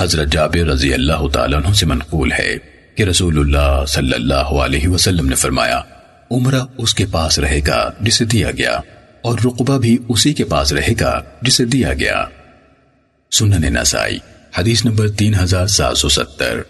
حضرت جابر رضی اللہ تعالیٰ عنہ سے منقول ہے کہ رسول اللہ صلی اللہ علیہ وسلم نے فرمایا، عمرہ اس کے پاس رہے گا جسے دیا گیا، اور رقبہ بھی اسی کے پاس رہے گا جسے دیا گیا۔ سنن نسائی، حدیث نمبر تین ہزار سات سو ستر۔